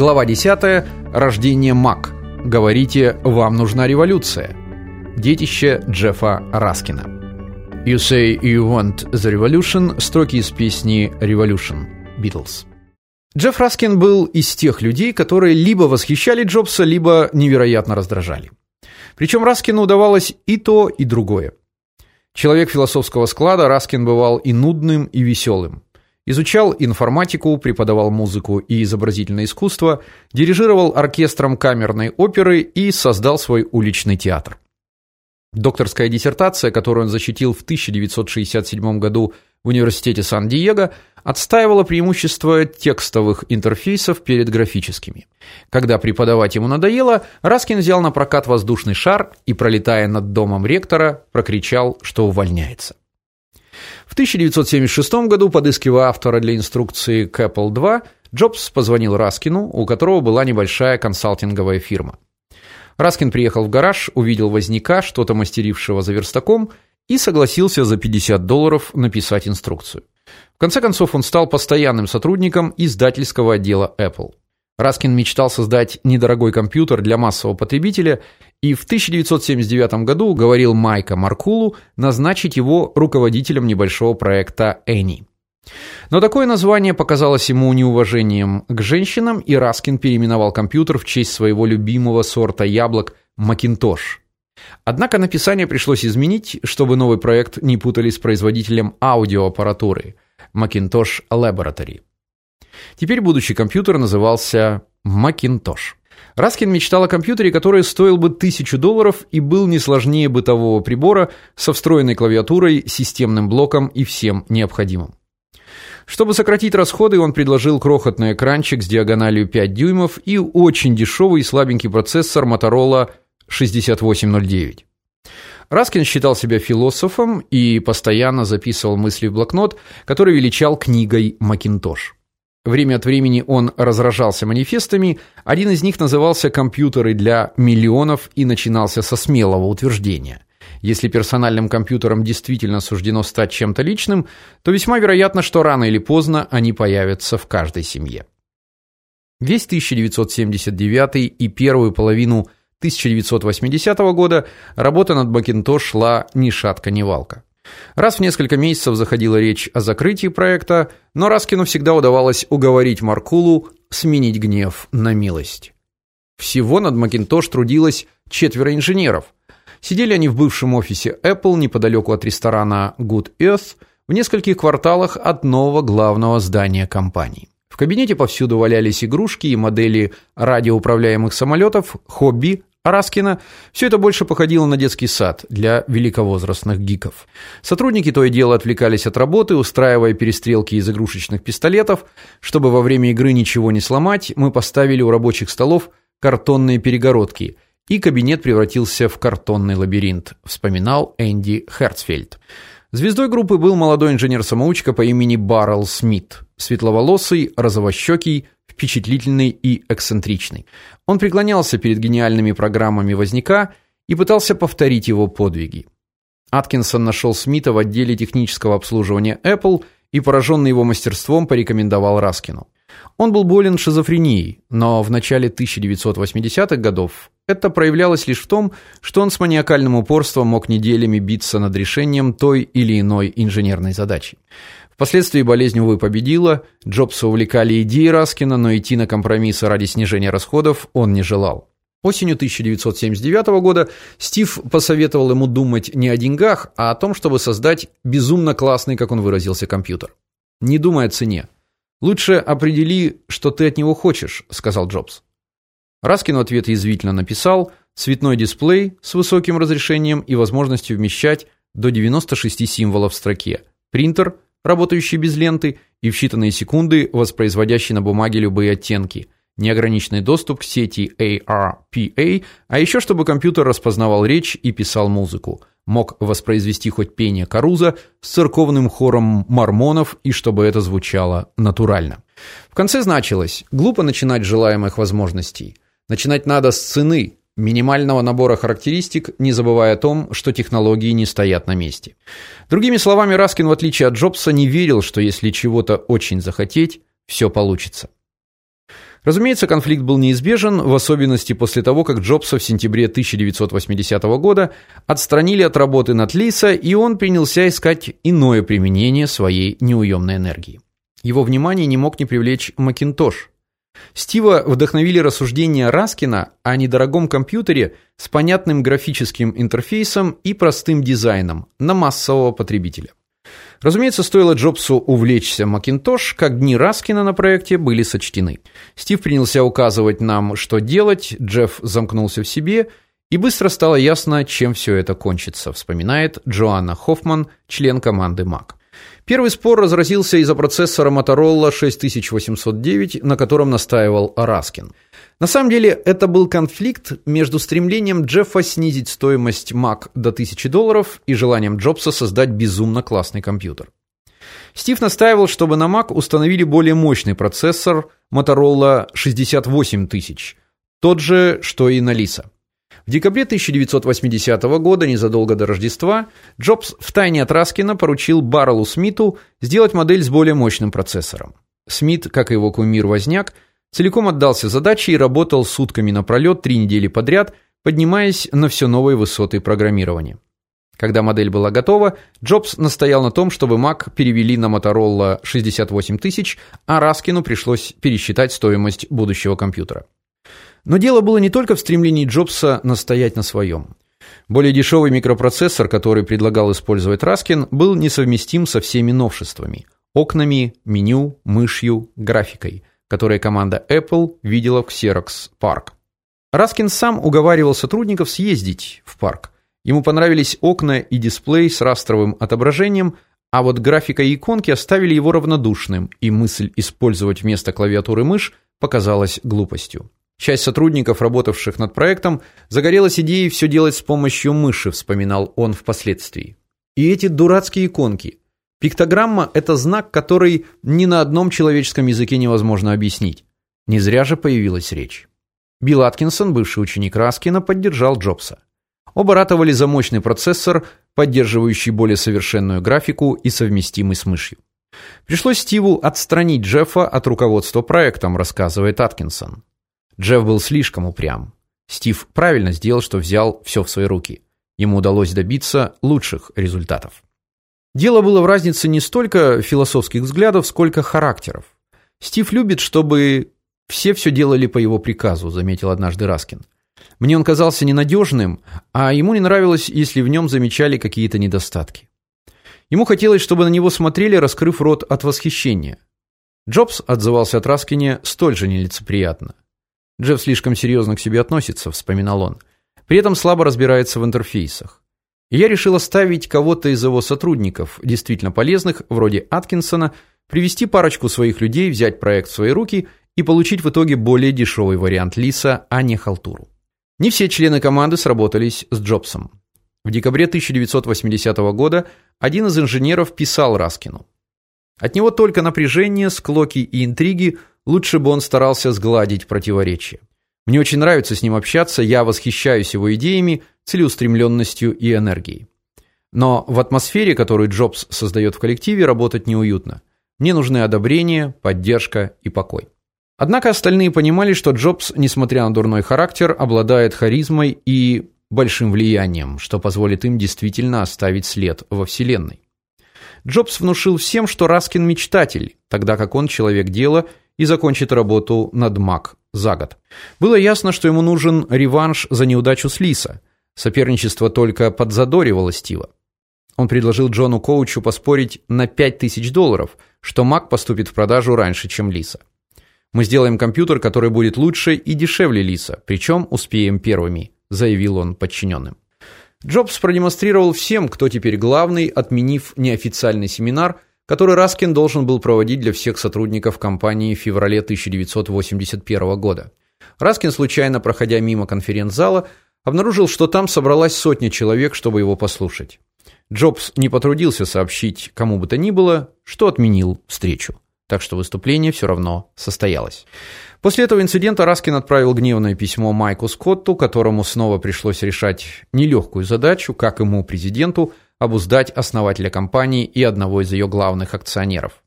Глава 10. Рождение Мак. Говорите, вам нужна революция. Детище Джеффа Раскина. You say you want the revolution. Строки из песни Revolution. Beatles. Джефф Раскин был из тех людей, которые либо восхищали Джобса, либо невероятно раздражали. Причем Раскину удавалось и то, и другое. Человек философского склада, Раскин бывал и нудным, и веселым. Изучал информатику, преподавал музыку и изобразительное искусство, дирижировал оркестром камерной оперы и создал свой уличный театр. Докторская диссертация, которую он защитил в 1967 году в университете Сан-Диего, отстаивала преимущество текстовых интерфейсов перед графическими. Когда преподавать ему надоело, Раскин взял на прокат воздушный шар и, пролетая над домом ректора, прокричал, что увольняется. В 1976 году, подыскивая автора для инструкции к Apple II, Джобс позвонил Раскину, у которого была небольшая консалтинговая фирма. Раскин приехал в гараж, увидел возняка, что-то мастерившего за верстаком, и согласился за 50 долларов написать инструкцию. В конце концов он стал постоянным сотрудником издательского отдела Apple. Раскин мечтал создать недорогой компьютер для массового потребителя и в 1979 году уговорил Майка Маркулу назначить его руководителем небольшого проекта Any. Но такое название показалось ему неуважением к женщинам, и Раскин переименовал компьютер в честь своего любимого сорта яблок Macintosh. Однако написание пришлось изменить, чтобы новый проект не путали с производителем аудиоаппаратуры Macintosh Laboratory. Теперь будущий компьютер назывался Macintosh. Раскин мечтал о компьютере, который стоил бы тысячу долларов и был не сложнее бытового прибора со встроенной клавиатурой, системным блоком и всем необходимым. Чтобы сократить расходы, он предложил крохотный экранчик с диагональю 5 дюймов и очень дешевый и слабенький процессор Motorola 6809. Раскин считал себя философом и постоянно записывал мысли в блокнот, который величал книгой Macintosh. Время от времени он разражался манифестами, один из них назывался Компьютеры для миллионов и начинался со смелого утверждения: если персональным компьютерам действительно суждено стать чем-то личным, то весьма вероятно, что рано или поздно они появятся в каждой семье. Весь 1979 и первую половину 1980 года работа над Macintosh шла ни шатка ни валка. Раз в несколько месяцев заходила речь о закрытии проекта, но Раскину всегда удавалось уговорить Маркулу сменить гнев на милость. Всего над Macintosh трудилось четверо инженеров – Сидели они в бывшем офисе Apple неподалеку от ресторана Good Earth, в нескольких кварталах от нового главного здания компании. В кабинете повсюду валялись игрушки и модели радиоуправляемых самолетов, хобби Раскина. Все это больше походило на детский сад для великовозрастных гиков. Сотрудники то и дело отвлекались от работы, устраивая перестрелки из игрушечных пистолетов. Чтобы во время игры ничего не сломать, мы поставили у рабочих столов картонные перегородки – и кабинет превратился в картонный лабиринт, вспоминал Энди Херцфельд. Звездой группы был молодой инженер-самоучка по имени Баррел Смит, светловолосый, розовощекий, впечатлительный и эксцентричный. Он преклонялся перед гениальными программами Возняка и пытался повторить его подвиги. Аткинсон нашел Смита в отделе технического обслуживания Apple и пораженный его мастерством порекомендовал Раскину. Он был болен шизофренией, но в начале 1980-х годов это проявлялось лишь в том, что он с маниакальным упорством мог неделями биться над решением той или иной инженерной задачи. Впоследствии болезнь увы победила, Джобса увлекали идеи Раскина, но идти на компромиссы ради снижения расходов он не желал. Осенью 1979 года Стив посоветовал ему думать не о деньгах, а о том, чтобы создать безумно классный, как он выразился, компьютер. Не думай о цене. Лучше определи, что ты от него хочешь, сказал Джобс. Раскин в ответ язвительно написал: "Цветной дисплей с высоким разрешением и возможностью вмещать до 96 символов в строке. Принтер, работающий без ленты и в считанные секунды воспроизводящий на бумаге любые оттенки. Неограниченный доступ к сети ARPA, а еще чтобы компьютер распознавал речь и писал музыку мог воспроизвести хоть пение Каруза с церковным хором мормонов и чтобы это звучало натурально. В конце значилось: глупо начинать желаемых возможностей. Начинать надо с цены, минимального набора характеристик, не забывая о том, что технологии не стоят на месте. Другими словами, Раскин, в отличие от Джобса, не верил, что если чего-то очень захотеть, все получится. Разумеется, конфликт был неизбежен, в особенности после того, как Джобса в сентябре 1980 года отстранили от работы над Лиса, и он принялся искать иное применение своей неуемной энергии. Его внимание не мог не привлечь Макинтош. Стива вдохновили рассуждения Раскина о недорогом компьютере с понятным графическим интерфейсом и простым дизайном на массового потребителя. Разумеется, стоило Джобсу увлечься Macintosh, как дни Раскина на проекте были сочтены. Стив принялся указывать нам, что делать, Джефф замкнулся в себе, и быстро стало ясно, чем все это кончится, вспоминает Джоанна Хоффман, член команды Mac. Первый спор разразился из-за процессора Motorola 6809, на котором настаивал Раскин. На самом деле, это был конфликт между стремлением Джеффа снизить стоимость Mac до 1000 долларов и желанием Джобса создать безумно классный компьютер. Стив настаивал, чтобы на Mac установили более мощный процессор Motorola 68000, тот же, что и на Lisa. Декабре 1980 года, незадолго до Рождества, Джобс втайне от Раскина поручил Баррелу Смиту сделать модель с более мощным процессором. Смит, как и его кумир Возняк, целиком отдался задаче и работал сутками напролет три недели подряд, поднимаясь на все новые высоты программирования. Когда модель была готова, Джобс настоял на том, чтобы Mac перевели на Motorola 68000, а Раскину пришлось пересчитать стоимость будущего компьютера. Но дело было не только в стремлении Джобса настоять на своем. Более дешевый микропроцессор, который предлагал использовать Раскин, был несовместим со всеми новшествами: окнами, меню, мышью, графикой, которые команда Apple видела в Xerox Park. Раскин сам уговаривал сотрудников съездить в парк. Ему понравились окна и дисплей с растровым отображением, а вот графика и иконки оставили его равнодушным, и мысль использовать вместо клавиатуры мышь показалась глупостью. Часть сотрудников, работавших над проектом, загорелась идеей все делать с помощью мыши, вспоминал он впоследствии. И эти дурацкие иконки. Пиктограмма это знак, который ни на одном человеческом языке невозможно объяснить. Не зря же появилась речь. Билл Аткинсон, бывший ученик Раскина, поддержал Джобса. Оба ратовали за мощный процессор, поддерживающий более совершенную графику и совместимый с мышью. Пришлось Стиву отстранить Джеффа от руководства проектом, рассказывает Аткинсон. Джефф был слишком упрям. Стив правильно сделал, что взял все в свои руки. Ему удалось добиться лучших результатов. Дело было в разнице не столько философских взглядов, сколько характеров. Стив любит, чтобы все все делали по его приказу, заметил однажды Раскин. Мне он казался ненадежным, а ему не нравилось, если в нем замечали какие-то недостатки. Ему хотелось, чтобы на него смотрели, раскрыв рот от восхищения. Джобс отзывался от Раскине столь же нелицеприятно. Джефф слишком серьезно к себе относится, вспоминал он. При этом слабо разбирается в интерфейсах. Я решил оставить кого-то из его сотрудников, действительно полезных, вроде Аткинсона, привести парочку своих людей, взять проект в свои руки и получить в итоге более дешевый вариант Лиса, а не халтуру. Не все члены команды сработались с Джобсом. В декабре 1980 года один из инженеров писал Раскину: "От него только напряжение, склоки и интриги Лучше бы он старался сгладить противоречия. Мне очень нравится с ним общаться, я восхищаюсь его идеями, целеустремленностью и энергией. Но в атмосфере, которую Джобс создает в коллективе, работать неуютно. Мне нужны одобрение, поддержка и покой. Однако остальные понимали, что Джобс, несмотря на дурной характер, обладает харизмой и большим влиянием, что позволит им действительно оставить след во вселенной. Джобс внушил всем, что Раскин мечтатель, тогда как он человек дела и закончит работу над Mac за год. Было ясно, что ему нужен реванш за неудачу с Лиса. Соперничество только подзадоривало Стива. Он предложил Джону Коучу поспорить на 5000 долларов, что Mac поступит в продажу раньше, чем Лиса. Мы сделаем компьютер, который будет лучше и дешевле Лиса, причем успеем первыми, заявил он подчиненным. Джобс продемонстрировал всем, кто теперь главный, отменив неофициальный семинар который Раскин должен был проводить для всех сотрудников компании в феврале 1981 года. Раскин, случайно проходя мимо конференц-зала, обнаружил, что там собралась сотня человек, чтобы его послушать. Джобс не потрудился сообщить кому бы то ни было, что отменил встречу. Так что выступление все равно состоялось. После этого инцидента Раскин отправил гневное письмо Майку Скотту, которому снова пришлось решать нелегкую задачу, как ему президенту обуздать основателя компании и одного из ее главных акционеров.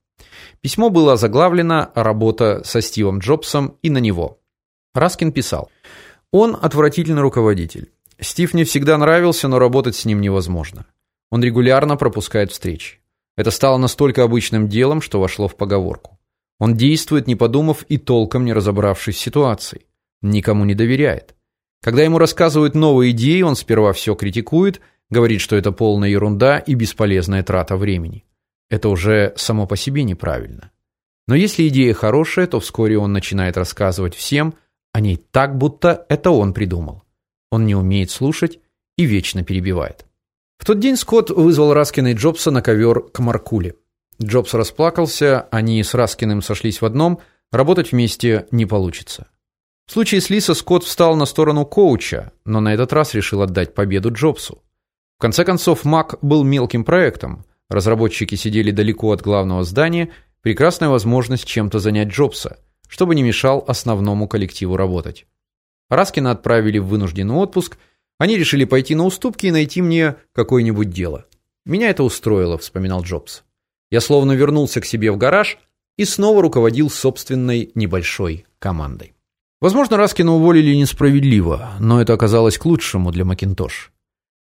Письмо было заглавлено «Работа со Стивом Джобсом и на него». Раскин писал: "Он отвратительный руководитель. Стив мне всегда нравился, но работать с ним невозможно. Он регулярно пропускает встречи. Это стало настолько обычным делом, что вошло в поговорку. Он действует, не подумав и толком не разобравшись в ситуации. Никому не доверяет. Когда ему рассказывают новые идеи, он сперва все критикует, говорит, что это полная ерунда и бесполезная трата времени. Это уже само по себе неправильно. Но если идея хорошая, то вскоре он начинает рассказывать всем о ней так, будто это он придумал. Он не умеет слушать и вечно перебивает. В тот день Скотт вызвал Раскина и Джобса на ковер к Маркуле. Джобс расплакался, они с Раскиным сошлись в одном, работать вместе не получится. В случае с Лиса Скотт встал на сторону коуча, но на этот раз решил отдать победу Джобсу. В конце концов, Mac был мелким проектом. Разработчики сидели далеко от главного здания, прекрасная возможность чем-то занять Джобса, чтобы не мешал основному коллективу работать. Раскина отправили в вынужденный отпуск. Они решили пойти на уступки и найти мне какое-нибудь дело. Меня это устроило, вспоминал Джобс. Я словно вернулся к себе в гараж и снова руководил собственной небольшой командой. Возможно, Раскина уволили несправедливо, но это оказалось к лучшему для Macintosh.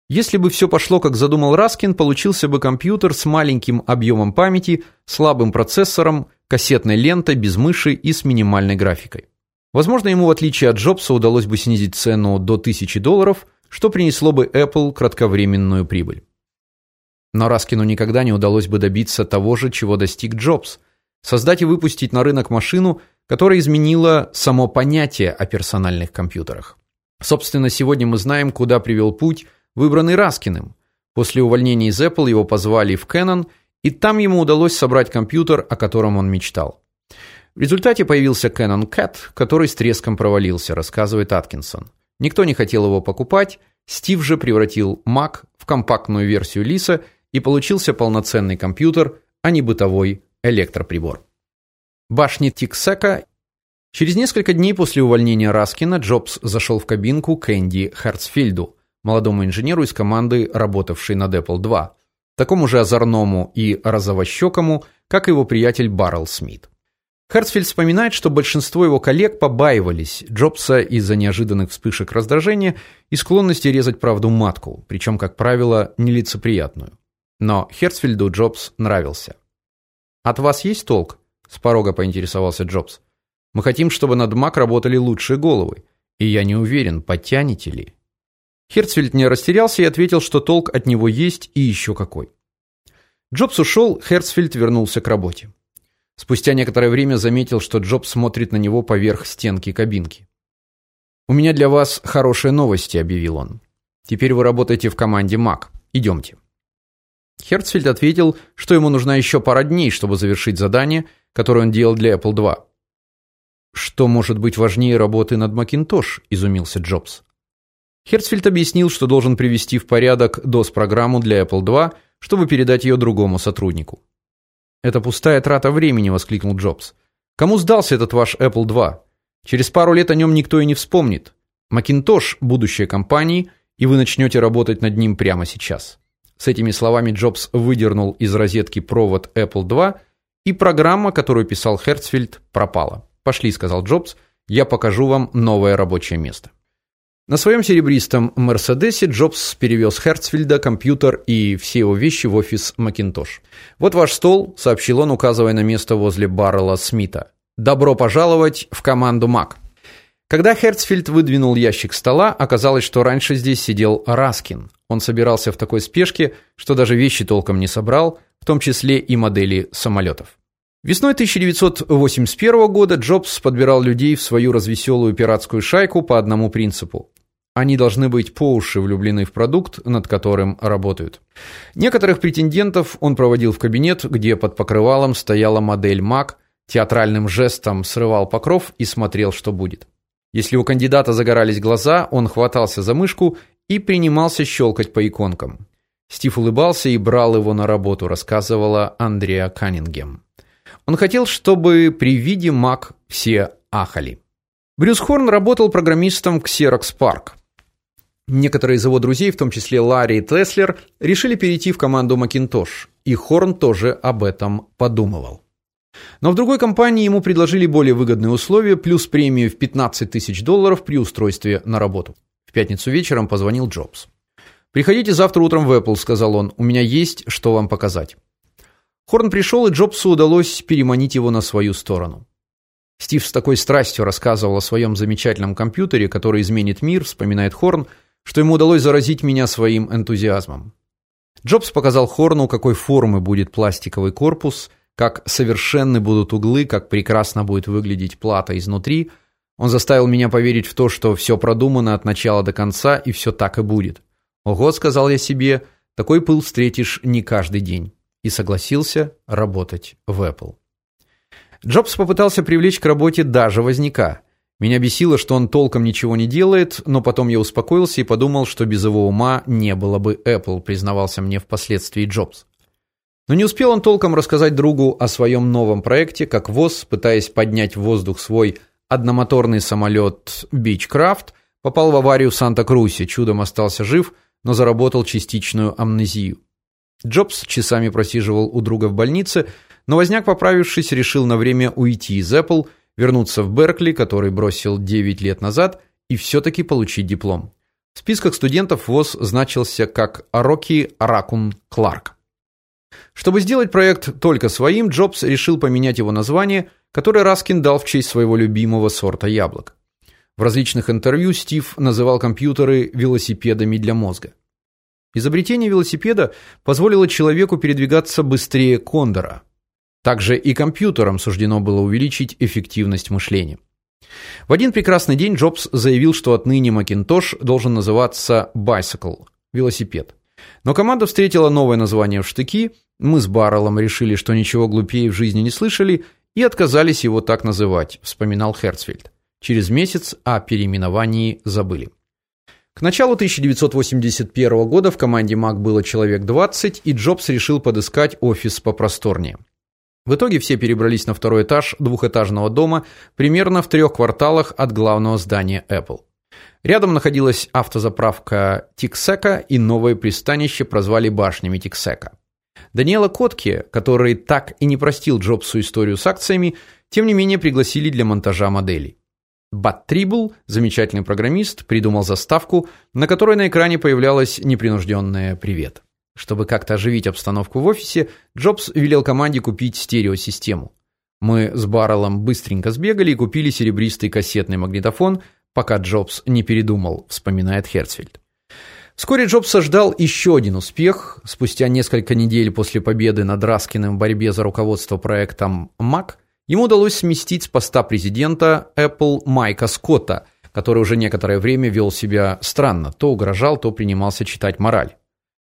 Если бы все пошло, как задумал Раскин, получился бы компьютер с маленьким объемом памяти, слабым процессором, кассетной лентой без мыши и с минимальной графикой. Возможно, ему в отличие от Джобса удалось бы снизить цену до 1000 долларов, что принесло бы Apple кратковременную прибыль. Но Раскину никогда не удалось бы добиться того же, чего достиг Джобс создать и выпустить на рынок машину, которая изменила само понятие о персональных компьютерах. Собственно, сегодня мы знаем, куда привел путь, выбранный Раскиным. После увольнения из Apple его позвали в Canon, и там ему удалось собрать компьютер, о котором он мечтал. В результате появился Canon Cat, который с треском провалился, рассказывает Аткинсон. Никто не хотел его покупать, Стив же превратил Mac в компактную версию Лиса, и получился полноценный компьютер, а не бытовой электроприбор. Башни Тиксека. Через несколько дней после увольнения Раскина Джобс зашел в кабинку к Энди Херцфельду, молодому инженеру из команды, работавшей над Apple II, такому же озорному и розовощекому, как его приятель Баррел Смит. Херцфельд вспоминает, что большинство его коллег побаивались Джобса из-за неожиданных вспышек раздражения и склонности резать правду матку, причем, как правило, нелицеприятную. Но Херцфельду Джобс нравился. От вас есть толк? с порога поинтересовался Джобс. Мы хотим, чтобы над Mac работали лучшие головы, и я не уверен, потянете ли. Херцфельд не растерялся и ответил, что толк от него есть и еще какой. Джобс ушел, Херцфельд вернулся к работе. Спустя некоторое время заметил, что Джобс смотрит на него поверх стенки кабинки. У меня для вас хорошие новости, объявил он. Теперь вы работаете в команде Mac. Идемте». Херцфельд ответил, что ему нужна еще пара дней, чтобы завершить задание, которое он делал для Apple II. Что может быть важнее работы над Macintosh, изумился Джобс. Херцфельд объяснил, что должен привести в порядок DOS-программу для Apple II, чтобы передать ее другому сотруднику. Это пустая трата времени, воскликнул Джобс. Кому сдался этот ваш Apple II? Через пару лет о нем никто и не вспомнит. Macintosh будущее компании, и вы начнете работать над ним прямо сейчас. С этими словами Джобс выдернул из розетки провод Apple II, и программа, которую писал Херцфельд, пропала. "Пошли", сказал Джобс. "Я покажу вам новое рабочее место". На своем серебристом Мерседесе Джобс перевез Херцфельда компьютер и все его вещи в офис Macintosh. "Вот ваш стол", сообщил он, указывая на место возле Баррела Смита. "Добро пожаловать в команду Mac". Когда Херцфельд выдвинул ящик стола, оказалось, что раньше здесь сидел Раскин. Он собирался в такой спешке, что даже вещи толком не собрал, в том числе и модели самолетов. Весной 1981 года Джобс подбирал людей в свою развеселую пиратскую шайку по одному принципу. Они должны быть по уши влюблены в продукт, над которым работают. Некоторых претендентов он проводил в кабинет, где под покрывалом стояла модель Mac, театральным жестом срывал покров и смотрел, что будет. Если у кандидата загорались глаза, он хватался за мышку и принимался щелкать по иконкам. Стив улыбался и брал его на работу, рассказывала Андреа Каннингем. Он хотел, чтобы при виде Mac все ахали. Брюс Хорн работал программистом в Xerox Park. Некоторые из его друзей, в том числе Ларри и Теслер, решили перейти в команду Macintosh, и Хорн тоже об этом подумывал. Но в другой компании ему предложили более выгодные условия плюс премию в 15 тысяч долларов при устройстве на работу. В пятницу вечером позвонил Джобс. Приходите завтра утром в Apple, сказал он. У меня есть что вам показать. Хорн пришел, и Джобсу удалось переманить его на свою сторону. Стив с такой страстью рассказывал о своем замечательном компьютере, который изменит мир, вспоминает Хорн, что ему удалось заразить меня своим энтузиазмом. Джобс показал Хорну, какой формы будет пластиковый корпус, как совершенны будут углы, как прекрасно будет выглядеть плата изнутри. Он заставил меня поверить в то, что все продумано от начала до конца и все так и будет. Ого, сказал я себе, такой пыл встретишь не каждый день. И согласился работать в Apple. Джобс попытался привлечь к работе даже возника. Меня бесило, что он толком ничего не делает, но потом я успокоился и подумал, что без его ума не было бы Apple, признавался мне впоследствии Джобс. Но не успел он толком рассказать другу о своем новом проекте, как ВОЗ, пытаясь поднять в воздух свой одномоторный самолет Beechcraft, попал в аварию в Санта-Крусе, чудом остался жив, но заработал частичную амнезию. Джобс часами просиживал у друга в больнице, но Возняк, поправившись, решил на время уйти из Apple, вернуться в Беркли, который бросил 9 лет назад, и все таки получить диплом. В списках студентов ВОЗ значился как Рокки Ракун Кларк. Чтобы сделать проект только своим, Джобс решил поменять его название, которое Раскин дал в честь своего любимого сорта яблок. В различных интервью Стив называл компьютеры велосипедами для мозга. Изобретение велосипеда позволило человеку передвигаться быстрее кондора. Также и компьютерам суждено было увеличить эффективность мышления. В один прекрасный день Джобс заявил, что отныне Macintosh должен называться Bicycle велосипед. Но команда встретила новое название в штыки. Мы с Барреллом решили, что ничего глупее в жизни не слышали и отказались его так называть, вспоминал Херцфельд. Через месяц о переименовании забыли. К началу 1981 года в команде Mac было человек 20, и Джобс решил подыскать офис попросторнее. В итоге все перебрались на второй этаж двухэтажного дома, примерно в трех кварталах от главного здания Apple. Рядом находилась автозаправка Тиксека, и новое пристанище прозвали башнями Тиксека. Даниэла Котки, который так и не простил Джобсу историю с акциями, тем не менее пригласили для монтажа моделей. Бат Трибл, замечательный программист, придумал заставку, на которой на экране появлялось непринужденное «Привет». Чтобы как-то оживить обстановку в офисе, Джобс велел команде купить стереосистему. Мы с Барреллом быстренько сбегали и купили серебристый кассетный магнитофон, пока Джобс не передумал, вспоминает Херцфельд. Вскоре Джобса ждал еще один успех. Спустя несколько недель после победы над Раскиным в борьбе за руководство проектом Mac, ему удалось сместить с поста президента Apple Майка Скотта, который уже некоторое время вел себя странно, то угрожал, то принимался читать мораль.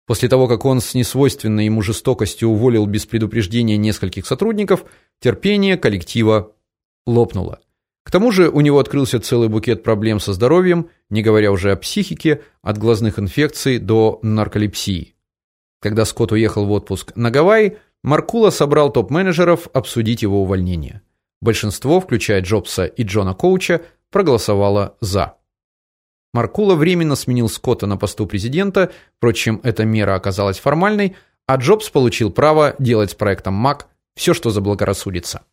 После того, как он с несвойственной ему жестокостью уволил без предупреждения нескольких сотрудников, терпение коллектива лопнуло. К тому же у него открылся целый букет проблем со здоровьем, не говоря уже о психике, от глазных инфекций до нарколепсии. Когда Скотт уехал в отпуск на Гавайи, Маркула собрал топ-менеджеров обсудить его увольнение. Большинство, включая Джобса и Джона Коуча, проголосовало за. Маркула временно сменил Скотта на посту президента, впрочем, эта мера оказалась формальной, а Джобс получил право делать с проектом Mac все, что заблагорассудится.